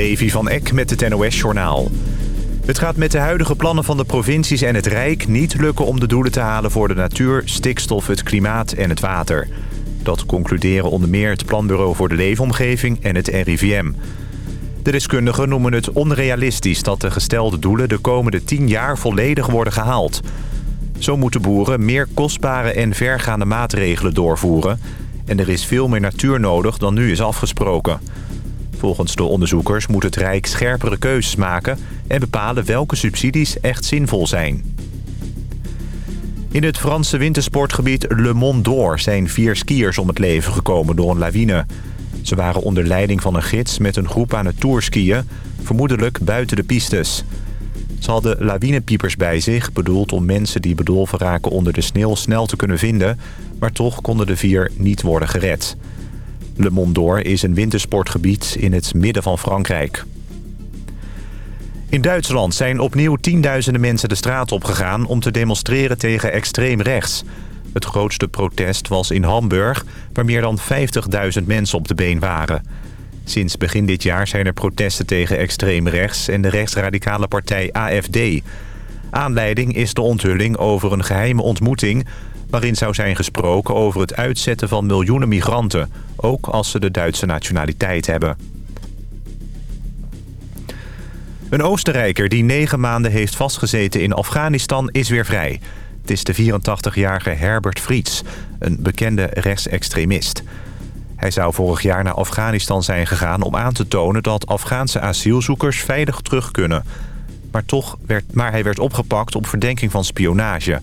Levi van Eck met het NOS-journaal. Het gaat met de huidige plannen van de provincies en het Rijk niet lukken om de doelen te halen voor de natuur, stikstof, het klimaat en het water. Dat concluderen onder meer het Planbureau voor de Leefomgeving en het RIVM. De deskundigen noemen het onrealistisch dat de gestelde doelen de komende 10 jaar volledig worden gehaald. Zo moeten boeren meer kostbare en vergaande maatregelen doorvoeren... en er is veel meer natuur nodig dan nu is afgesproken. Volgens de onderzoekers moet het Rijk scherpere keuzes maken... en bepalen welke subsidies echt zinvol zijn. In het Franse wintersportgebied Le Mont d'Or zijn vier skiers om het leven gekomen door een lawine. Ze waren onder leiding van een gids met een groep aan het tourskiën, vermoedelijk buiten de pistes. Ze hadden lawinepiepers bij zich, bedoeld om mensen die bedolven raken onder de sneeuw snel te kunnen vinden, maar toch konden de vier niet worden gered. Le Mont d'Or is een wintersportgebied in het midden van Frankrijk. In Duitsland zijn opnieuw tienduizenden mensen de straat opgegaan... om te demonstreren tegen extreem rechts. Het grootste protest was in Hamburg... waar meer dan 50.000 mensen op de been waren. Sinds begin dit jaar zijn er protesten tegen extreem rechts... en de rechtsradicale partij AFD. Aanleiding is de onthulling over een geheime ontmoeting... waarin zou zijn gesproken over het uitzetten van miljoenen migranten... ook als ze de Duitse nationaliteit hebben. Een Oostenrijker die negen maanden heeft vastgezeten in Afghanistan is weer vrij. Het is de 84-jarige Herbert Friets, een bekende rechtsextremist. Hij zou vorig jaar naar Afghanistan zijn gegaan om aan te tonen dat Afghaanse asielzoekers veilig terug kunnen. Maar, toch werd, maar hij werd opgepakt op verdenking van spionage.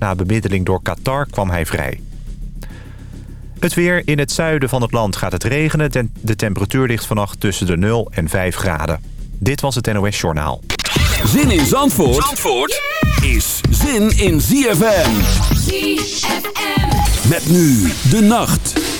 Na bemiddeling door Qatar kwam hij vrij. Het weer in het zuiden van het land gaat het regenen. De temperatuur ligt vannacht tussen de 0 en 5 graden. Dit was het NOS Journaal. Zin in Zandvoort, Zandvoort is zin in ZFM. ZFM. Met nu de nacht.